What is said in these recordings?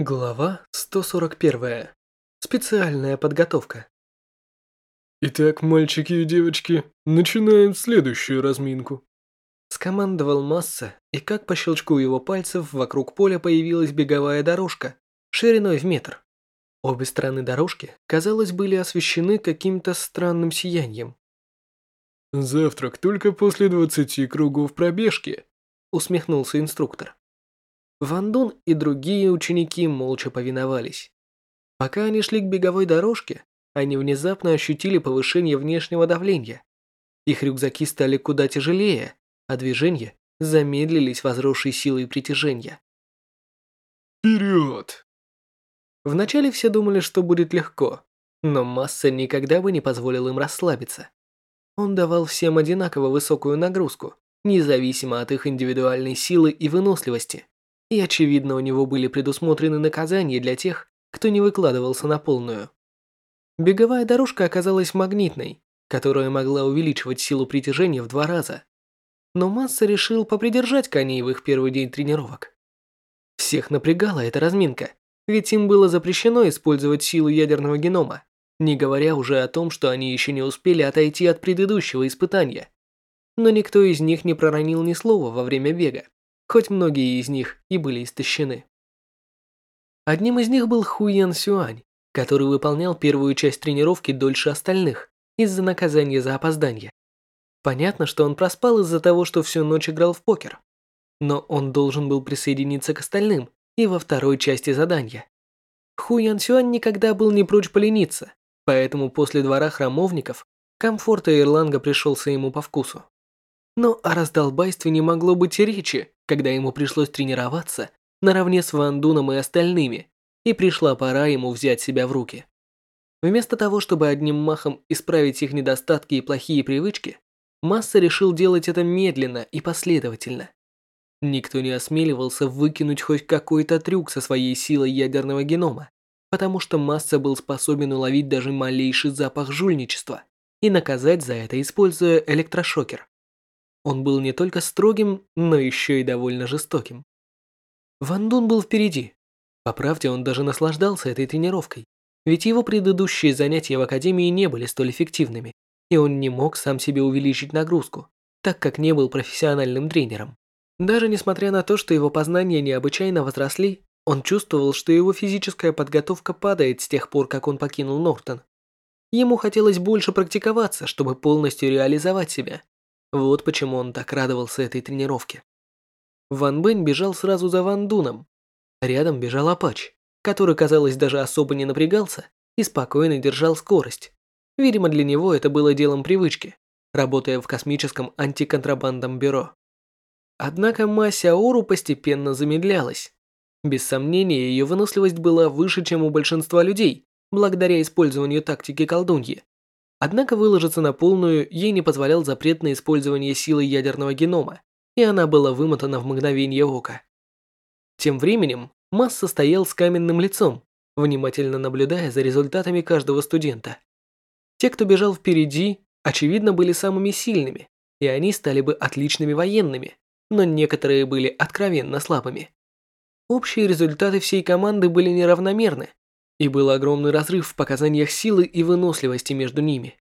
Глава 141. Специальная подготовка. Итак, мальчики и девочки, начинаем следующую разминку. Скомандовал Масса, и как по щелчку его пальцев вокруг поля появилась беговая дорожка, шириной в метр. Обе стороны дорожки, казалось, были освещены каким-то странным сиянием. Завтрак только после 20 кругов пробежки, усмехнулся инструктор. Ван Дун и другие ученики молча повиновались. Пока они шли к беговой дорожке, они внезапно ощутили повышение внешнего давления. Их рюкзаки стали куда тяжелее, а движения замедлились возросшей силой притяжения. Вперед! Вначале все думали, что будет легко, но Масса никогда бы не позволил им расслабиться. Он давал всем одинаково высокую нагрузку, независимо от их индивидуальной силы и выносливости и, очевидно, у него были предусмотрены наказания для тех, кто не выкладывался на полную. Беговая дорожка оказалась магнитной, которая могла увеличивать силу притяжения в два раза. Но Масса решил попридержать коней в их первый день тренировок. Всех напрягала эта разминка, ведь им было запрещено использовать силу ядерного генома, не говоря уже о том, что они еще не успели отойти от предыдущего испытания. Но никто из них не проронил ни слова во время бега хоть многие из них и были истощены. Одним из них был Хуян Сюань, который выполнял первую часть тренировки дольше остальных из-за наказания за опоздание. Понятно, что он проспал из-за того, что всю ночь играл в покер. Но он должен был присоединиться к остальным и во второй части задания. Хуян Сюань никогда был не прочь полениться, поэтому после двора храмовников комфорт Ирланга пришелся ему по вкусу. Но о раздолбайстве не могло быть и речи, когда ему пришлось тренироваться наравне с Ван Дуном и остальными, и пришла пора ему взять себя в руки. Вместо того, чтобы одним махом исправить их недостатки и плохие привычки, Масса решил делать это медленно и последовательно. Никто не осмеливался выкинуть хоть какой-то трюк со своей силой ядерного генома, потому что Масса был способен уловить даже малейший запах жульничества и наказать за это, используя электрошокер. Он был не только строгим, но еще и довольно жестоким. Ван Дун был впереди. По правде, он даже наслаждался этой тренировкой, ведь его предыдущие занятия в академии не были столь эффективными, и он не мог сам себе увеличить нагрузку, так как не был профессиональным тренером. Даже несмотря на то, что его познания необычайно возросли, он чувствовал, что его физическая подготовка падает с тех пор, как он покинул Нортон. Ему хотелось больше практиковаться, чтобы полностью реализовать себя, вот почему он так радовался этой тренировке. Ван Бэнь бежал сразу за Ван Дуном. Рядом бежал Апач, который, казалось, даже особо не напрягался и спокойно держал скорость. Видимо, для него это было делом привычки, работая в космическом антиконтрабандном бюро. Однако Мася Ору постепенно замедлялась. Без сомнения, ее выносливость была выше, чем у большинства людей, благодаря использованию тактики колдуньи. Однако выложиться на полную ей не позволял запрет на использование силы ядерного генома, и она была вымотана в мгновение ока. Тем временем Масса стоял с каменным лицом, внимательно наблюдая за результатами каждого студента. Те, кто бежал впереди, очевидно были самыми сильными, и они стали бы отличными военными, но некоторые были откровенно слабыми. Общие результаты всей команды были неравномерны, и был огромный разрыв в показаниях силы и выносливости между ними.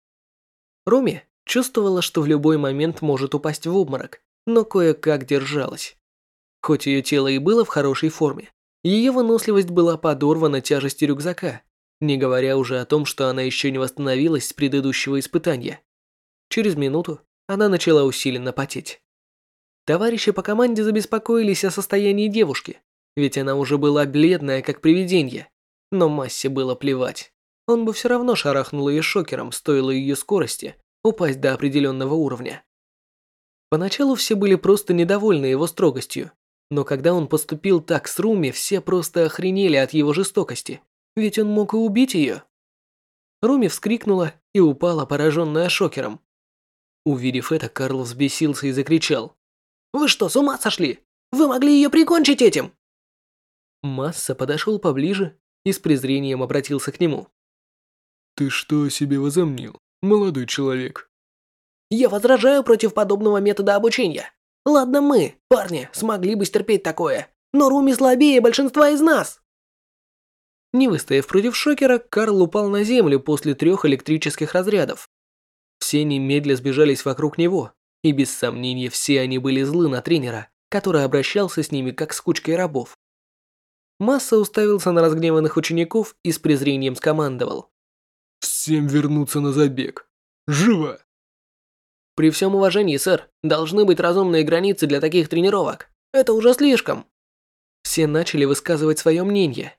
Роми чувствовала, что в любой момент может упасть в обморок, но кое-как держалась. Хоть ее тело и было в хорошей форме, ее выносливость была подорвана тяжестью рюкзака, не говоря уже о том, что она еще не восстановилась с предыдущего испытания. Через минуту она начала усиленно потеть. Товарищи по команде забеспокоились о состоянии девушки, ведь она уже была бледная, как привидение. Но Массе было плевать. Он бы все равно шарахнул ее шокером, стоило ее скорости упасть до определенного уровня. Поначалу все были просто недовольны его строгостью, но когда он поступил так с Руми, все просто охренели от его жестокости, ведь он мог и убить ее. Руми вскрикнула и упала, пораженная шокером. Увидев это, Карл взбесился и закричал. «Вы что, с ума сошли? Вы могли ее прикончить этим!» Масса подошел поближе и с презрением обратился к нему. «Ты что о себе возомнил, молодой человек?» «Я возражаю против подобного метода обучения. Ладно мы, парни, смогли бы стерпеть такое, но Руми слабее большинства из нас!» Не выстояв против шокера, Карл упал на землю после трех электрических разрядов. Все немедля сбежались вокруг него, и без сомнения все они были злы на тренера, который обращался с ними как с кучкой рабов. Масса уставился на разгневанных учеников и с презрением скомандовал. «Всем вернуться на забег! Живо!» «При всем уважении, сэр, должны быть разумные границы для таких тренировок. Это уже слишком!» Все начали высказывать свое мнение.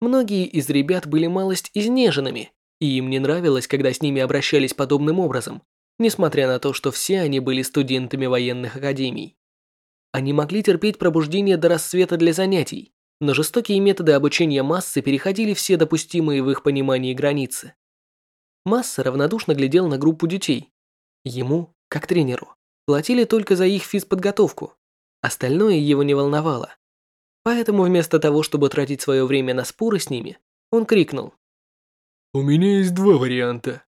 Многие из ребят были малость изнеженными, и им не нравилось, когда с ними обращались подобным образом, несмотря на то, что все они были студентами военных академий. Они могли терпеть пробуждение до рассвета для занятий, но жестокие методы обучения массы переходили все допустимые в их понимании границы. Масса равнодушно глядел на группу детей. Ему, как тренеру, платили только за их физподготовку. Остальное его не волновало. Поэтому вместо того, чтобы тратить свое время на споры с ними, он крикнул. «У меня есть два варианта.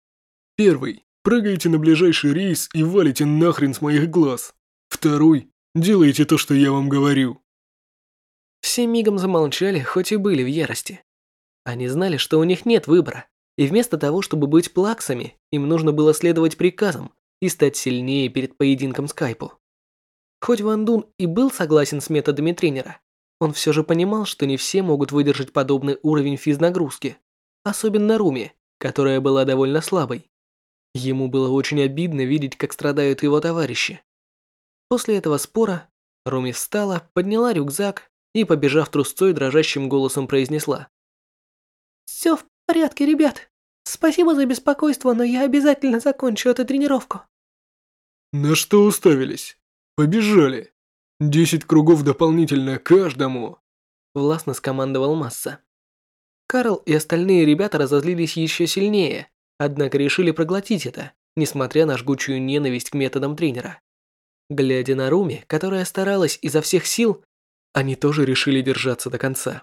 Первый. Прыгайте на ближайший рейс и валите нахрен с моих глаз. Второй. Делайте то, что я вам говорю». Все мигом замолчали, хоть и были в ярости. Они знали, что у них нет выбора, и вместо того, чтобы быть плаксами, им нужно было следовать приказам и стать сильнее перед поединком Скайпу. Хоть Ван Дун и был согласен с методами тренера, он все же понимал, что не все могут выдержать подобный уровень физнагрузки, особенно Руми, которая была довольно слабой. Ему было очень обидно видеть, как страдают его товарищи. После этого спора Руми встала, подняла рюкзак и, побежав трусцой, дрожащим голосом произнесла. «Все в порядке, ребят. Спасибо за беспокойство, но я обязательно закончу эту тренировку». «На что уставились? Побежали!» Десять кругов дополнительно каждому!» Властно скомандовал Масса. Карл и остальные ребята разозлились еще сильнее, однако решили проглотить это, несмотря на жгучую ненависть к методам тренера. Глядя на Руми, которая старалась изо всех сил, они тоже решили держаться до конца.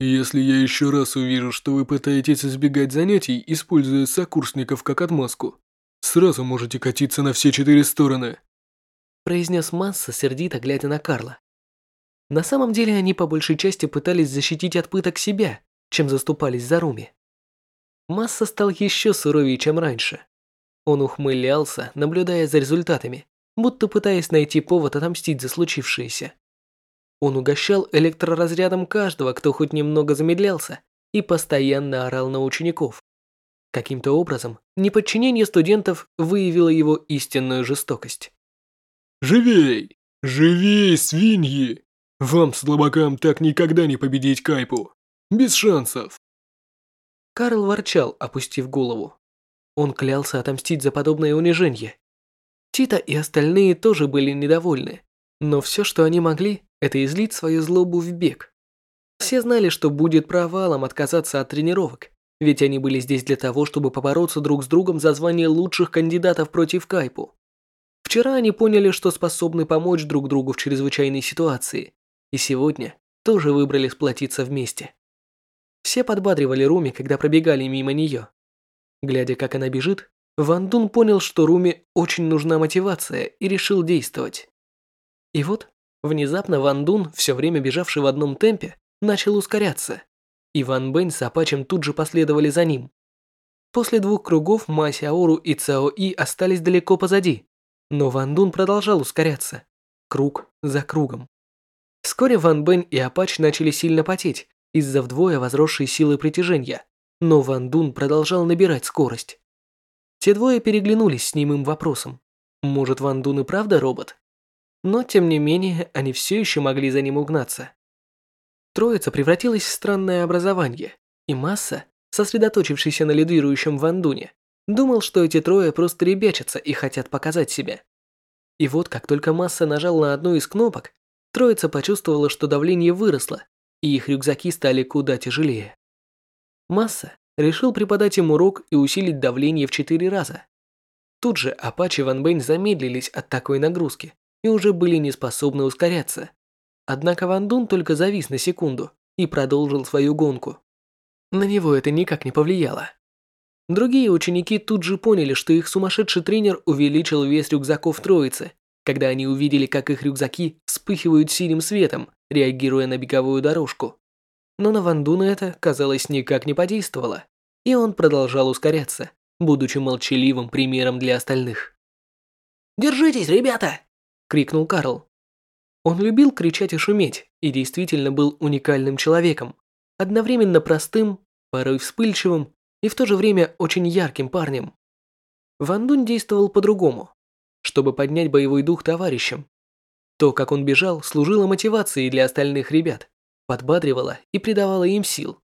«Если я еще раз увижу, что вы пытаетесь избегать занятий, используя сокурсников как отмазку, сразу можете катиться на все четыре стороны», произнес Масса, сердито глядя на Карла. На самом деле они по большей части пытались защитить от пыток себя, чем заступались за Руми. Масса стал еще суровее, чем раньше. Он ухмылялся, наблюдая за результатами, будто пытаясь найти повод отомстить за случившееся. Он угощал электроразрядом каждого, кто хоть немного замедлялся, и постоянно орал на учеников. Каким-то образом, неподчинение студентов выявило его истинную жестокость. «Живей! Живей, свиньи! Вам, слабакам, так никогда не победить Кайпу! Без шансов!» Карл ворчал, опустив голову. Он клялся отомстить за подобное унижение. Тита и остальные тоже были недовольны, но все, что они могли, это излить свою злобу в бег. Все знали, что будет провалом отказаться от тренировок, ведь они были здесь для того, чтобы побороться друг с другом за звание лучших кандидатов против Кайпу. Вчера они поняли, что способны помочь друг другу в чрезвычайной ситуации, и сегодня тоже выбрали сплотиться вместе. Все подбадривали Руми, когда пробегали мимо нее. Глядя, как она бежит, Ван Дун понял, что Руми очень нужна мотивация и решил действовать. И вот, внезапно Ван Дун, все время бежавший в одном темпе, начал ускоряться, и Ван Бэнь с Апачем тут же последовали за ним. После двух кругов Ма Сяору и Цао И остались далеко позади, но Ван Дун продолжал ускоряться. Круг за кругом. Вскоре Ван Бэнь и Апач начали сильно потеть из-за вдвое возросшей силы притяжения, но Ван Дун продолжал набирать скорость. Те двое переглянулись с немым вопросом. Может, Ван Дун и правда робот? Но, тем не менее, они все еще могли за ним угнаться. Троица превратилась в странное образование, и масса, сосредоточившаяся на лидирующем Ван Дуне, Думал, что эти трое просто ребячатся и хотят показать себя. И вот как только Масса нажал на одну из кнопок, троица почувствовала, что давление выросло, и их рюкзаки стали куда тяжелее. Масса решил преподать им урок и усилить давление в четыре раза. Тут же Апачи и Ван Бэнь замедлились от такой нагрузки и уже были не способны ускоряться. Однако Ван Дун только завис на секунду и продолжил свою гонку. На него это никак не повлияло. Другие ученики тут же поняли, что их сумасшедший тренер увеличил вес рюкзаков троицы, когда они увидели, как их рюкзаки вспыхивают синим светом, реагируя на беговую дорожку. Но на Ван Дуна это, казалось, никак не подействовало, и он продолжал ускоряться, будучи молчаливым примером для остальных. «Держитесь, ребята!» – крикнул Карл. Он любил кричать и шуметь, и действительно был уникальным человеком, одновременно простым, порой вспыльчивым и в то же время очень ярким парнем. Ван Дун действовал по-другому, чтобы поднять боевой дух товарищам. То, как он бежал, служило мотивацией для остальных ребят, подбадривало и придавало им сил.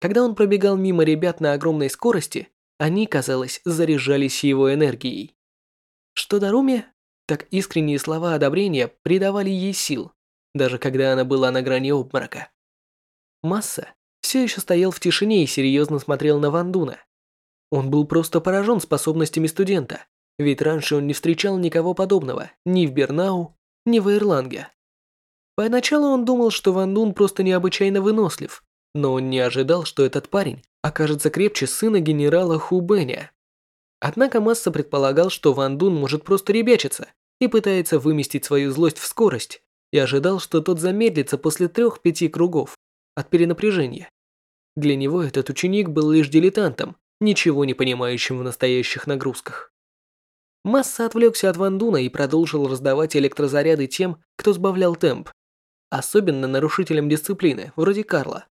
Когда он пробегал мимо ребят на огромной скорости, они, казалось, заряжались его энергией. Что до Руми, так искренние слова одобрения придавали ей сил, даже когда она была на грани обморока. Масса все еще стоял в тишине и серьезно смотрел на Вандуна. Он был просто поражен способностями студента, ведь раньше он не встречал никого подобного ни в Бернау, ни в Ирланге. Поначалу он думал, что Ван Дун просто необычайно вынослив, но он не ожидал, что этот парень окажется крепче сына генерала Ху Бэня. Однако Масса предполагал, что Ван Дун может просто ребячиться и пытается выместить свою злость в скорость, и ожидал, что тот замедлится после трех-пяти кругов от перенапряжения. Для него этот ученик был лишь дилетантом, ничего не понимающим в настоящих нагрузках. Масса отвлекся от Ван Дуна и продолжил раздавать электрозаряды тем, кто сбавлял темп, особенно нарушителям дисциплины, вроде Карла.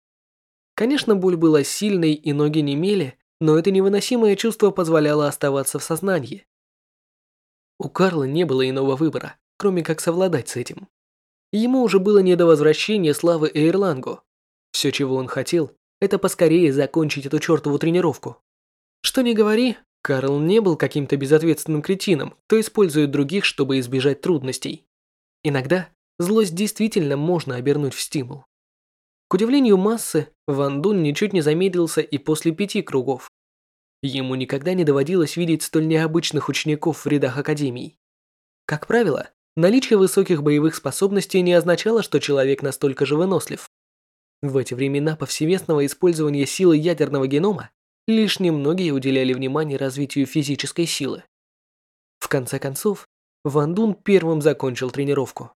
Конечно, боль была сильной и ноги немели, но это невыносимое чувство позволяло оставаться в сознании. У Карла не было иного выбора, кроме как совладать с этим. Ему уже было не до возвращения славы Эйрлангу. Все, чего он хотел, это поскорее закончить эту чертову тренировку. Что ни говори, Карл не был каким-то безответственным кретином, кто использует других, чтобы избежать трудностей. Иногда злость действительно можно обернуть в стимул. К удивлению массы, Ван Дун ничуть не замедлился и после пяти кругов. Ему никогда не доводилось видеть столь необычных учеников в рядах академий. Как правило, наличие высоких боевых способностей не означало, что человек настолько же вынослив. В эти времена повсеместного использования силы ядерного генома лишь немногие уделяли внимание развитию физической силы. В конце концов, Ван Дун первым закончил тренировку.